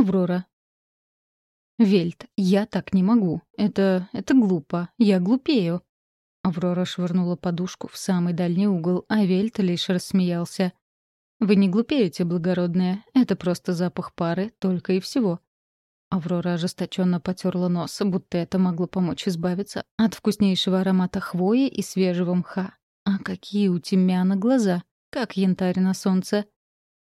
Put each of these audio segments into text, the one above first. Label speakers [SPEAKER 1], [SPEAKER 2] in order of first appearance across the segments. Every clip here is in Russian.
[SPEAKER 1] Аврора. Вельт, я так не могу. Это... это глупо. Я глупею. Аврора швырнула подушку в самый дальний угол, а Вельт лишь рассмеялся. «Вы не глупеете, благородная. Это просто запах пары, только и всего». Аврора ожесточенно потерла нос, будто это могло помочь избавиться от вкуснейшего аромата хвои и свежего мха. А какие у Тимяна глаза, как янтарь на солнце.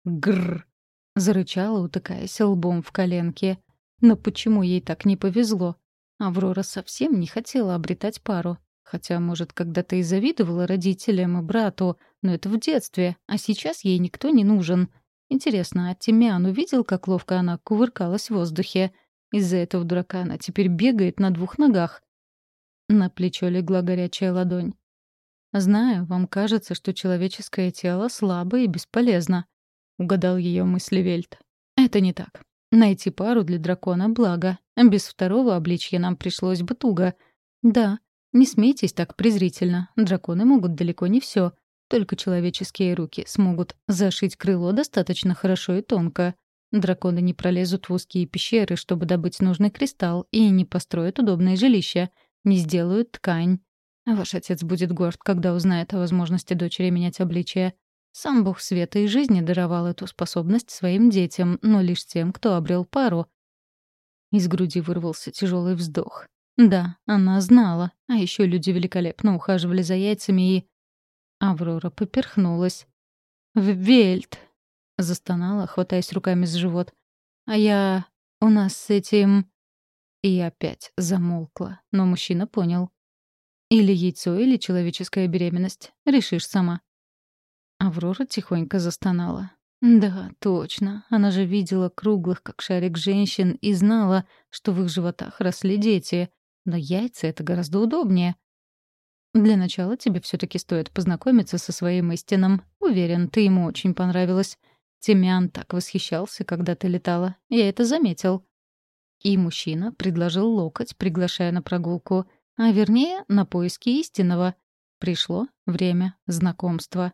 [SPEAKER 1] Гррр! Зарычала, утыкаясь лбом в коленке. Но почему ей так не повезло? Аврора совсем не хотела обретать пару. Хотя, может, когда-то и завидовала родителям и брату, но это в детстве, а сейчас ей никто не нужен. Интересно, а Тимян увидел, как ловко она кувыркалась в воздухе? Из-за этого дурака она теперь бегает на двух ногах. На плечо легла горячая ладонь. «Знаю, вам кажется, что человеческое тело слабо и бесполезно», — угадал ее мысли Вельт. «Это не так. Найти пару для дракона — благо. Без второго обличья нам пришлось бы туго. Да, не смейтесь так презрительно. Драконы могут далеко не все. Только человеческие руки смогут зашить крыло достаточно хорошо и тонко. Драконы не пролезут в узкие пещеры, чтобы добыть нужный кристалл, и не построят удобное жилище, не сделают ткань. Ваш отец будет горд, когда узнает о возможности дочери менять обличие. Сам бог света и жизни даровал эту способность своим детям, но лишь тем, кто обрел пару. Из груди вырвался тяжелый вздох. Да, она знала, а еще люди великолепно ухаживали за яйцами и... Аврора поперхнулась. «Вельт!» — застонала, хватаясь руками за живот. «А я... у нас с этим...» И опять замолкла, но мужчина понял. «Или яйцо, или человеческая беременность. Решишь сама». Аврора тихонько застонала. Да, точно. Она же видела круглых, как шарик женщин, и знала, что в их животах росли дети. Но яйца — это гораздо удобнее. Для начала тебе все таки стоит познакомиться со своим истинным. Уверен, ты ему очень понравилась. Тимян так восхищался, когда ты летала. Я это заметил. И мужчина предложил локоть, приглашая на прогулку, а вернее, на поиски истинного. Пришло время знакомства.